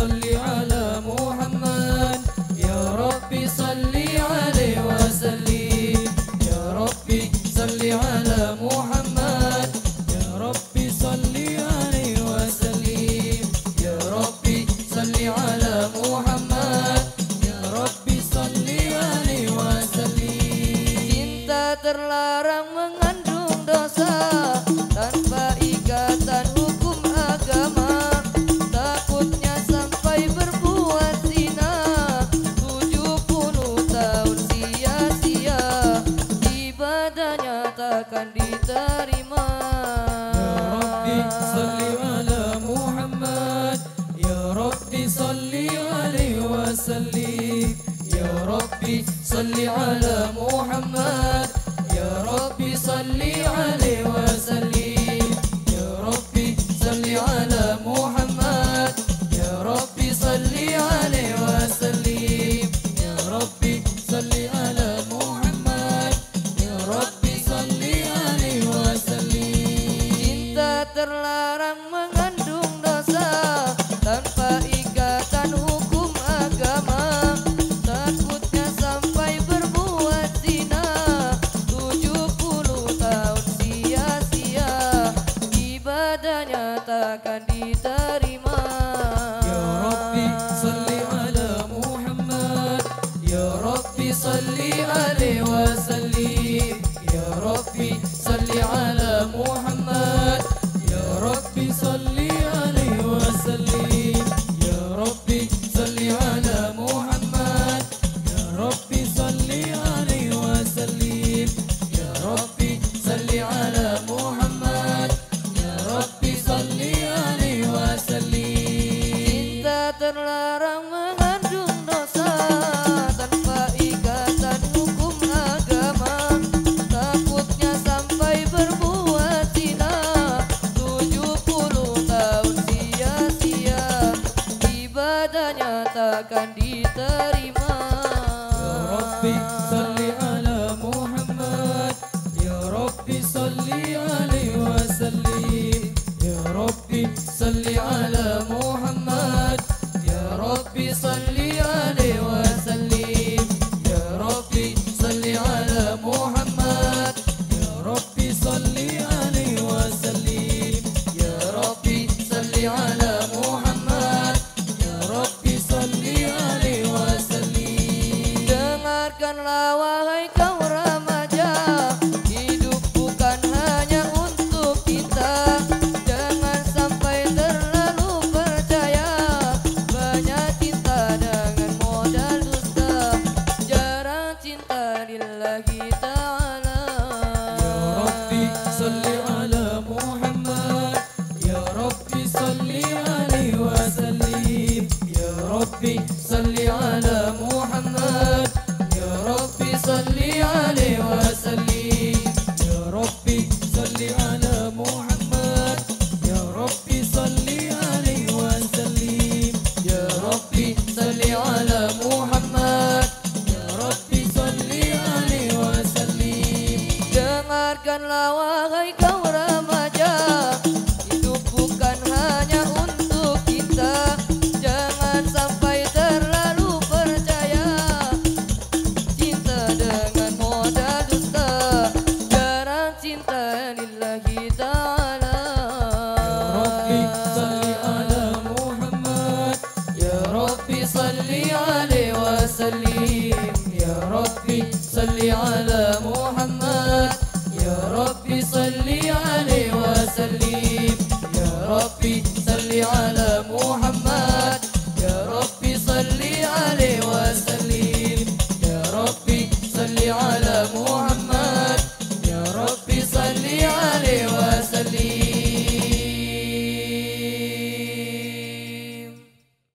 صل على محمد. يا ربي صل عليه وسلم. يا ربي صل على محمد. يا ربي صل عليه وسلم. يا ربي صل عليه وسلم. Cinta terlarang mengandung dosa. وسلم akan diterima. Ya Rabbi salli ala Muhammad. Ya Rabbi salli ala akan suddenly Lord.